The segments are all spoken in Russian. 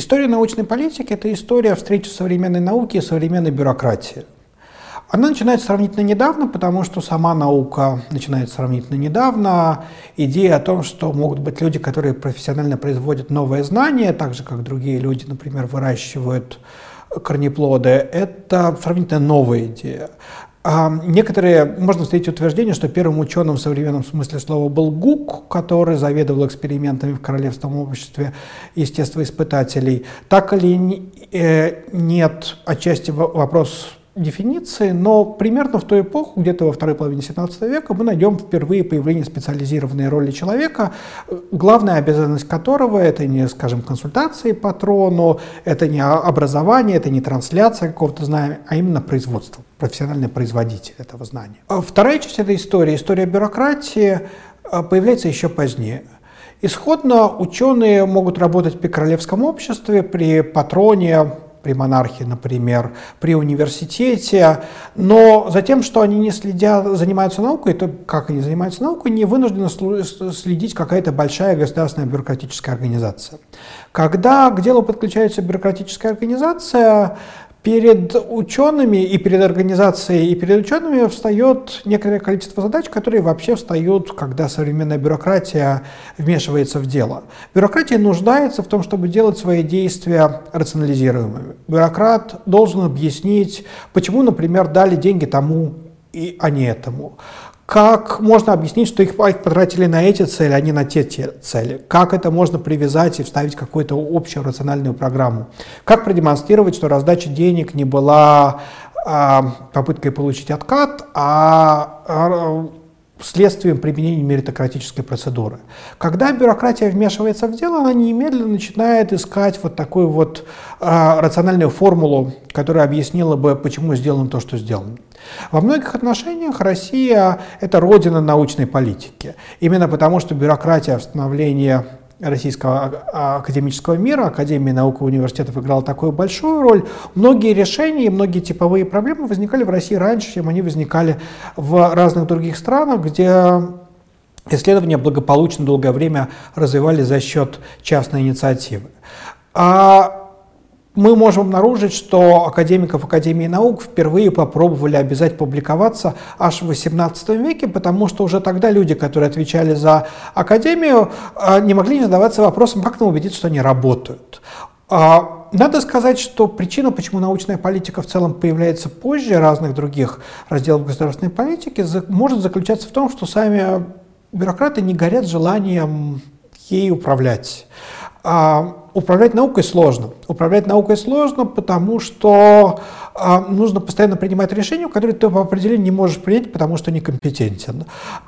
История научной политики – это история встречи современной науки и современной бюрократии. Она начинается сравнительно недавно, потому что сама наука начинается сравнительно недавно. Идея о том, что могут быть люди, которые профессионально производят новые знания, так же, как другие люди, например, выращивают корнеплоды, это сравнительно новая идея. А некоторые, можно встретить утверждение, что первым ученым в современном смысле слова был Гук, который заведовал экспериментами в Королевском обществе естествоиспытателей. Так или э, нет, отчасти вопрос дефиниции, но примерно в ту эпоху, где-то во второй половине 17 века, мы найдем впервые появление специализированной роли человека, главная обязанность которого это не, скажем, консультации патрону, это не образование, это не трансляция какого-то знания, а именно производство, профессиональный производитель этого знания. А вторая часть этой истории, история бюрократии, а, появляется еще позднее. Исходно ученые могут работать при королевском обществе, при патроне, при монархии, например, при университете, но за тем, что они не следят, занимаются наукой, то как они занимаются наукой, не вынуждена следить какая-то большая государственная бюрократическая организация. Когда к делу подключается бюрократическая организация, Перед учеными и перед организацией, и перед учеными встает некоторое количество задач, которые вообще встают, когда современная бюрократия вмешивается в дело. Бюрократия нуждается в том, чтобы делать свои действия рационализируемыми. Бюрократ должен объяснить, почему, например, дали деньги тому, и, а не этому. Как можно объяснить, что их, потратили на эти цели, а не на те, те цели? Как это можно привязать и вставить какую-то общую рациональную программу? Как продемонстрировать, что раздача денег не была а, попыткой получить откат, а, а следствием применения меритократической процедуры. Когда бюрократия вмешивается в дело, она немедленно начинает искать вот такую вот э, рациональную формулу, которая объяснила бы, почему сделано то, что сделано. Во многих отношениях Россия – это родина научной политики. Именно потому, что бюрократия в становлении российского академического мира, Академии наук и университетов играла такую большую роль. Многие решения и многие типовые проблемы возникали в России раньше, чем они возникали в разных других странах, где исследования благополучно долгое время развивались за счет частной инициативы. А мы можем обнаружить, что академиков Академии наук впервые попробовали обязать публиковаться аж в XVIII веке, потому что уже тогда люди, которые отвечали за Академию, а, не могли не задаваться вопросом, как нам убедиться, что они работают. А, надо сказать, что причина, почему научная политика в целом появляется позже разных других разделов государственной политики, может заключаться в том, что сами бюрократы не горят желанием ей управлять. А, управлять наукой сложно. Управлять наукой сложно, потому что а, нужно постоянно принимать решения, которые ты по определению не можешь принять, потому что некомпетентен.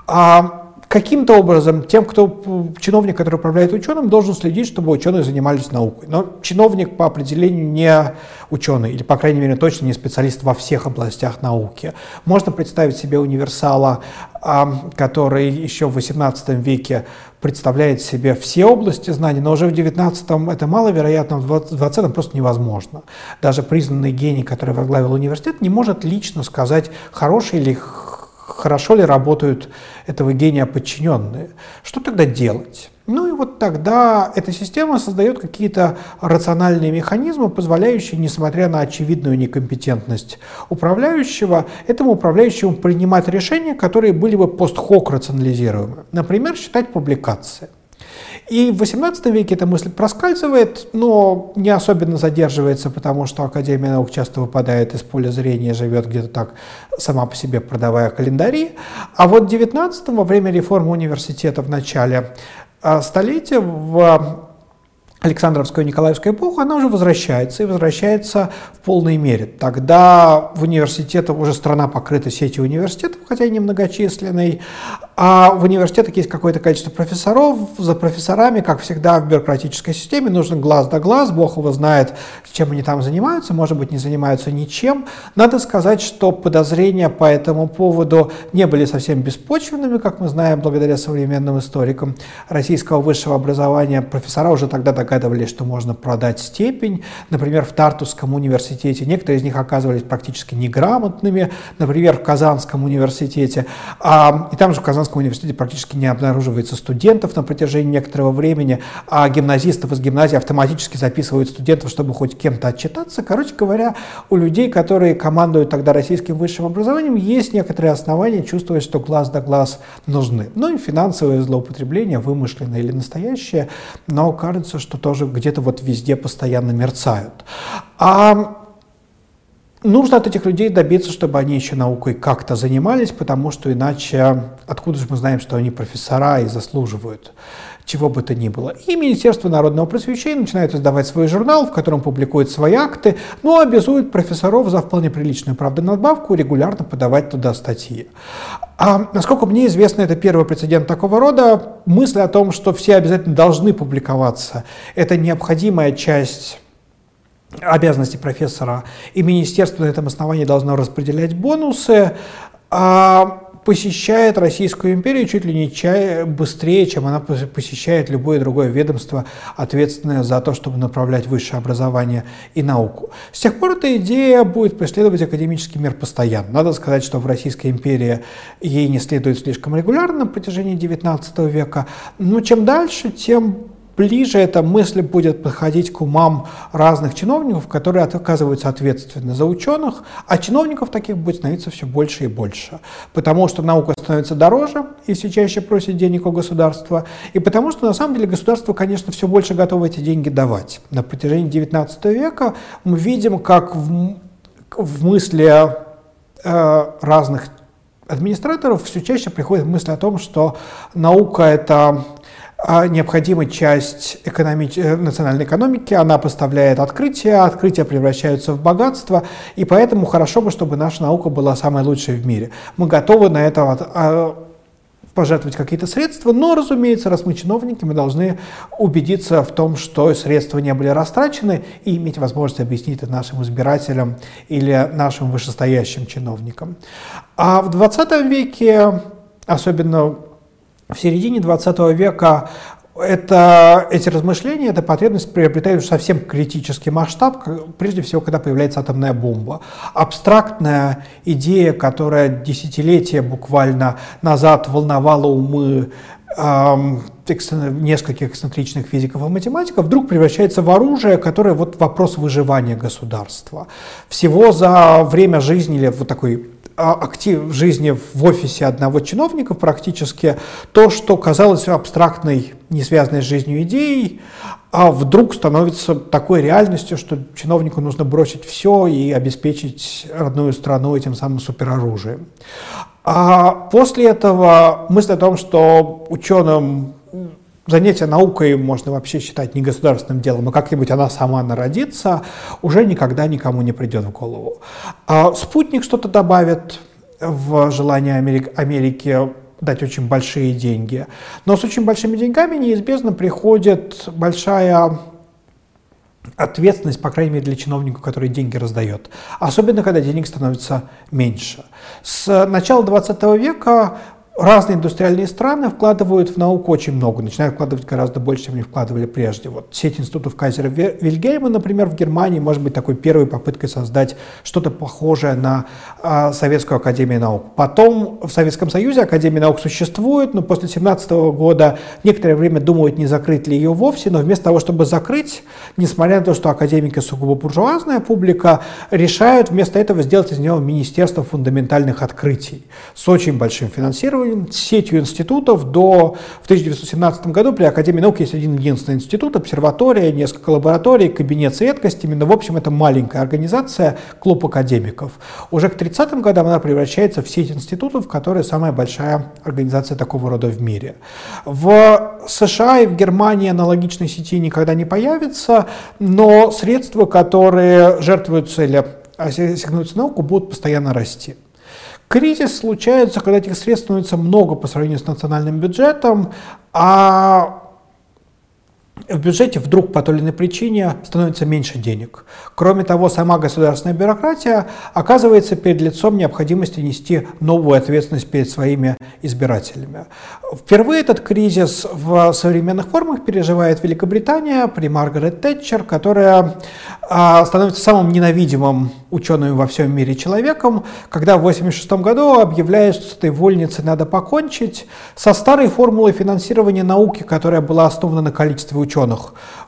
А, каким-то образом тем, кто чиновник, который управляет ученым, должен следить, чтобы ученые занимались наукой. Но чиновник по определению не ученый, или, по крайней мере, точно не специалист во всех областях науки. Можно представить себе универсала, который еще в XVIII веке представляет себе все области знаний, но уже в XIX это маловероятно, в XX просто невозможно. Даже признанный гений, который возглавил университет, не может лично сказать, хороший или хорошо ли работают этого гения подчиненные. Что тогда делать? Ну и вот тогда эта система создает какие-то рациональные механизмы, позволяющие, несмотря на очевидную некомпетентность управляющего, этому управляющему принимать решения, которые были бы постхок рационализируемы. Например, считать публикации. И в XVIII веке эта мысль проскальзывает, но не особенно задерживается, потому что Академия наук часто выпадает из поля зрения, живет где-то так сама по себе, продавая календари. А вот в XIX, во время реформы университета в начале а, столетия, в Александровскую и Николаевскую эпоху, она уже возвращается и возвращается в полной мере. Тогда в университетах уже страна покрыта сетью университетов, хотя и немногочисленной, а в университетах есть какое-то количество профессоров. За профессорами, как всегда в бюрократической системе, нужен глаз да глаз. Бог его знает, чем они там занимаются. Может быть, не занимаются ничем. Надо сказать, что подозрения по этому поводу не были совсем беспочвенными, как мы знаем, благодаря современным историкам российского высшего образования. Профессора уже тогда догадывались, что можно продать степень. Например, в Тартусском университете некоторые из них оказывались практически неграмотными. Например, в Казанском университете. А, и там же в Казанском университете практически не обнаруживается студентов на протяжении некоторого времени, а гимназистов из гимназии автоматически записывают студентов, чтобы хоть кем-то отчитаться. Короче говоря, у людей, которые командуют тогда российским высшим образованием, есть некоторые основания чувствовать, что глаз да глаз нужны. Ну и финансовые злоупотребления, вымышленные или настоящие, но кажется, что тоже где-то вот везде постоянно мерцают. А Нужно от этих людей добиться, чтобы они еще наукой как-то занимались, потому что иначе откуда же мы знаем, что они профессора и заслуживают чего бы то ни было. И Министерство народного просвещения начинает издавать свой журнал, в котором публикует свои акты, но обязует профессоров за вполне приличную, правда, надбавку регулярно подавать туда статьи. А, насколько мне известно, это первый прецедент такого рода. Мысль о том, что все обязательно должны публиковаться, это необходимая часть обязанности профессора, и министерство на этом основании должно распределять бонусы, а посещает Российскую империю чуть ли не чай быстрее, чем она посещает любое другое ведомство, ответственное за то, чтобы направлять высшее образование и науку. С тех пор эта идея будет преследовать академический мир постоянно. Надо сказать, что в Российской империи ей не следует слишком регулярно на протяжении XIX века, но чем дальше, тем ближе эта мысль будет подходить к умам разных чиновников, которые оказываются ответственны за ученых, а чиновников таких будет становиться все больше и больше. Потому что наука становится дороже и все чаще просит денег у государства, и потому что на самом деле государство, конечно, все больше готово эти деньги давать. На протяжении XIX века мы видим, как в, в мысли э, разных администраторов все чаще приходит мысль о том, что наука — это а необходимая часть экономи... Э, национальной экономики, она поставляет открытия, открытия превращаются в богатство, и поэтому хорошо бы, чтобы наша наука была самой лучшей в мире. Мы готовы на это а, пожертвовать какие-то средства, но, разумеется, раз мы чиновники, мы должны убедиться в том, что средства не были растрачены, и иметь возможность объяснить это нашим избирателям или нашим вышестоящим чиновникам. А в 20 веке, особенно в середине 20 века это, эти размышления, эта потребность приобретают совсем критический масштаб, прежде всего, когда появляется атомная бомба. Абстрактная идея, которая десятилетия буквально назад волновала умы эм, нескольких эксцентричных физиков и математиков, вдруг превращается в оружие, которое вот вопрос выживания государства. Всего за время жизни или вот такой актив жизни в офисе одного чиновника практически то, что казалось абстрактной, не связанной с жизнью идеей, а вдруг становится такой реальностью, что чиновнику нужно бросить все и обеспечить родную страну этим самым супероружием. А после этого мысль о том, что ученым занятие наукой можно вообще считать не государственным делом, а как-нибудь она сама народится, уже никогда никому не придет в голову. А спутник что-то добавит в желание Америк Америки дать очень большие деньги. Но с очень большими деньгами неизбежно приходит большая ответственность, по крайней мере, для чиновника, который деньги раздает. Особенно, когда денег становится меньше. С начала 20 века разные индустриальные страны вкладывают в науку очень много, начинают вкладывать гораздо больше, чем они вкладывали прежде. Вот сеть институтов Кайзера Вильгельма, например, в Германии может быть такой первой попыткой создать что-то похожее на э, Советскую Академию Наук. Потом в Советском Союзе Академия Наук существует, но после 17 года некоторое время думают, не закрыть ли ее вовсе, но вместо того, чтобы закрыть, несмотря на то, что академики сугубо буржуазная публика, решают вместо этого сделать из него Министерство фундаментальных открытий с очень большим финансированием, финансированием, сетью институтов. До, в 1917 году при Академии наук есть один единственный институт, обсерватория, несколько лабораторий, кабинет редкости. Именно, в общем, это маленькая организация, клуб академиков. Уже к 30-м годам она превращается в сеть институтов, которая самая большая организация такого рода в мире. В США и в Германии аналогичной сети никогда не появится, но средства, которые жертвуются или ассигнируются науку, будут постоянно расти. Кризис случается, когда этих средств становится много по сравнению с национальным бюджетом, а в бюджете вдруг по той или иной причине становится меньше денег. Кроме того, сама государственная бюрократия оказывается перед лицом необходимости нести новую ответственность перед своими избирателями. Впервые этот кризис в современных формах переживает Великобритания при Маргарет Тэтчер, которая а, становится самым ненавидимым ученым во всем мире человеком, когда в 1986 году объявляет, что с этой вольницей надо покончить, со старой формулой финансирования науки, которая была основана на количестве ученых.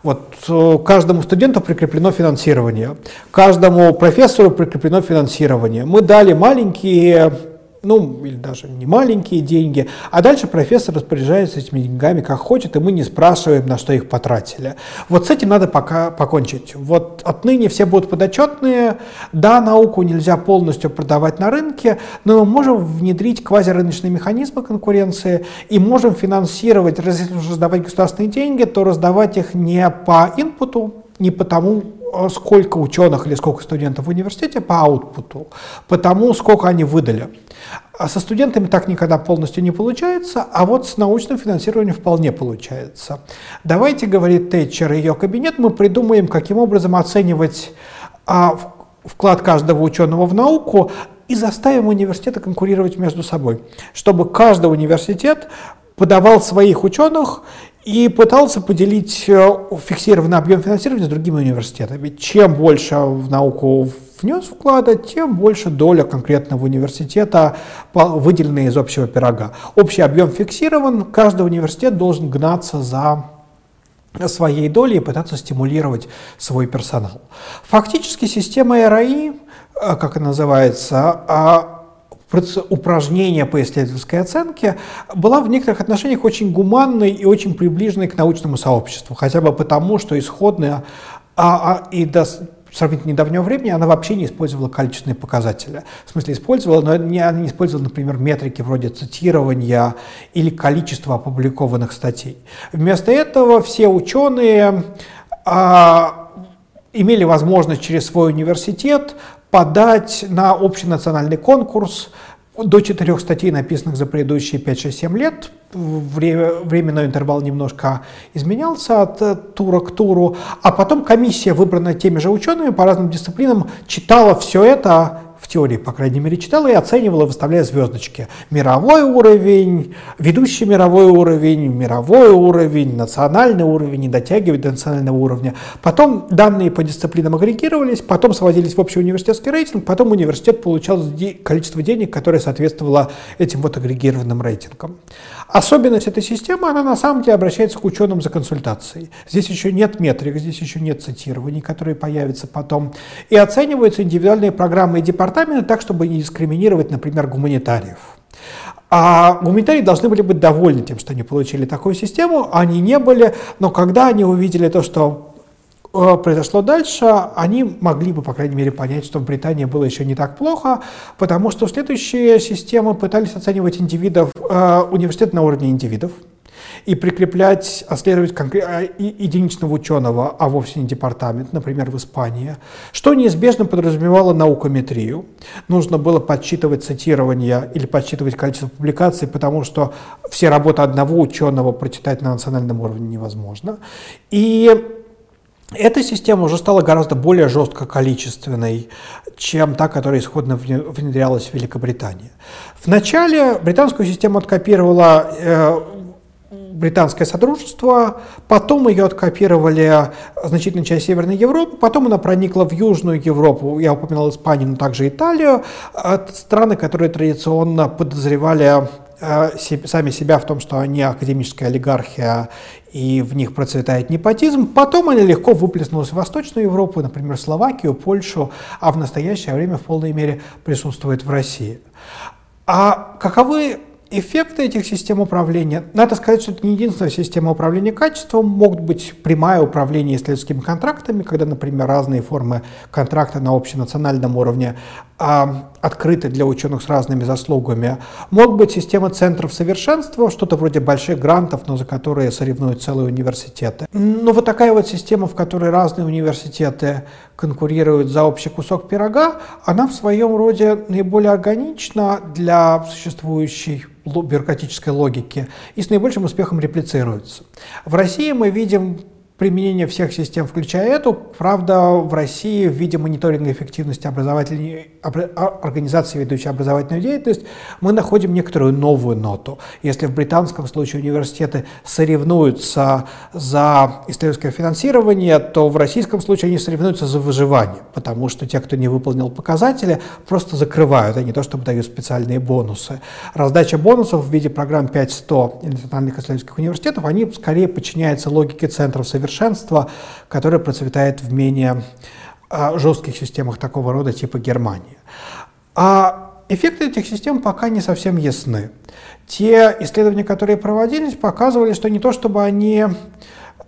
Вот э, каждому студенту прикреплено финансирование, каждому профессору прикреплено финансирование. Мы дали маленькие ну, или даже не маленькие деньги, а дальше профессор распоряжается этими деньгами как хочет, и мы не спрашиваем, на что их потратили. Вот с этим надо пока покончить. Вот отныне все будут подотчетные, да, науку нельзя полностью продавать на рынке, но мы можем внедрить квазирыночные механизмы конкуренции и можем финансировать, если уже раздавать государственные деньги, то раздавать их не по инпуту, не по тому, сколько ученых или сколько студентов в университете, по аутпуту, по тому, сколько они выдали. А со студентами так никогда полностью не получается, а вот с научным финансированием вполне получается. Давайте, говорит Тэтчер и ее кабинет, мы придумаем, каким образом оценивать а, вклад каждого ученого в науку и заставим университеты конкурировать между собой, чтобы каждый университет подавал своих ученых и пытался поделить э, фиксированный объем финансирования с другими университетами. Чем больше в науку внес вклада, тем больше доля конкретного университета выделена из общего пирога. Общий объем фиксирован, каждый университет должен гнаться за своей долей и пытаться стимулировать свой персонал. Фактически система РАИ, э, как она называется, упражнение по исследовательской оценке была в некоторых отношениях очень гуманной и очень приближенной к научному сообществу, хотя бы потому, что исходная а, а, и до сравнительно недавнего времени она вообще не использовала количественные показатели. В смысле использовала, но не, она не использовала, например, метрики вроде цитирования или количества опубликованных статей. Вместо этого все ученые а, имели возможность через свой университет подать на общенациональный конкурс до четырех статей, написанных за предыдущие 5-6-7 лет. Временной интервал немножко изменялся от э, тура к туру. А потом комиссия, выбранная теми же учеными по разным дисциплинам, читала все это в теории, по крайней мере, читала и оценивала, выставляя звездочки. Мировой уровень, ведущий мировой уровень, мировой уровень, национальный уровень, не дотягивает до национального уровня. Потом данные по дисциплинам агрегировались, потом сводились в общий университетский рейтинг, потом университет получал количество денег, которое соответствовало этим вот агрегированным рейтингам. Особенность этой системы, она на самом деле обращается к ученым за консультацией. Здесь еще нет метрик, здесь еще нет цитирований, которые появятся потом. И оцениваются индивидуальные программы и департаменты так, чтобы не дискриминировать, например, гуманитариев. А гуманитарии должны были быть довольны тем, что они получили такую систему, они не были, но когда они увидели то, что Э, произошло дальше, они могли бы, по крайней мере, понять, что в Британии было еще не так плохо, потому что следующие системы пытались оценивать индивидов, э, университет на уровне индивидов, и прикреплять, отслеживать э, единичного ученого, а вовсе не департамент, например, в Испании, что неизбежно подразумевало наукометрию. Нужно было подсчитывать цитирование или подсчитывать количество публикаций, потому что все работы одного ученого прочитать на национальном уровне невозможно. И эта система уже стала гораздо более жестко количественной, чем та, которая исходно внедрялась в Великобритании. Вначале британскую систему откопировала э, британское содружество, потом ее откопировали значительная часть Северной Европы, потом она проникла в Южную Европу, я упоминал Испанию, но также Италию, страны, которые традиционно подозревали э, сами себя в том, что они академическая олигархия и в них процветает непотизм. Потом она легко выплеснулась в Восточную Европу, например, Словакию, Польшу, а в настоящее время в полной мере присутствует в России. А каковы Эффекты этих систем управления, надо сказать, что это не единственная система управления качеством, могут быть прямое управление исследовательскими контрактами, когда, например, разные формы контракта на общенациональном уровне открыты для ученых с разными заслугами. Могут быть системы центров совершенства, что-то вроде больших грантов, но за которые соревнуют целые университеты. Но вот такая вот система, в которой разные университеты конкурируют за общий кусок пирога, она в своем роде наиболее органична для существующей бюрократической логики и с наибольшим успехом реплицируется. В России мы видим применение всех систем, включая эту. Правда, в России в виде мониторинга эффективности образовательной организации, ведущей образовательную деятельность, мы находим некоторую новую ноту. Если в британском случае университеты соревнуются за исследовательское финансирование, то в российском случае они соревнуются за выживание, потому что те, кто не выполнил показатели, просто закрывают, а не то, чтобы дают специальные бонусы. Раздача бонусов в виде программ 5.100 национальных исследовательских университетов, они скорее подчиняются логике центров совершенства совершенства, которое процветает в менее а, жестких системах такого рода типа Германии. А эффекты этих систем пока не совсем ясны. Те исследования, которые проводились, показывали, что не то чтобы они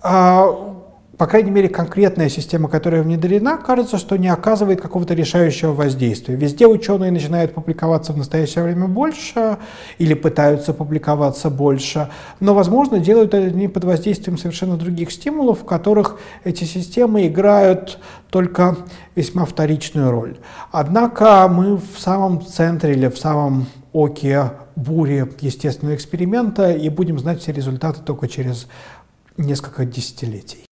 а, по крайней мере, конкретная система, которая внедрена, кажется, что не оказывает какого-то решающего воздействия. Везде ученые начинают публиковаться в настоящее время больше или пытаются публиковаться больше, но, возможно, делают это не под воздействием совершенно других стимулов, в которых эти системы играют только весьма вторичную роль. Однако мы в самом центре или в самом оке бури естественного эксперимента и будем знать все результаты только через несколько десятилетий.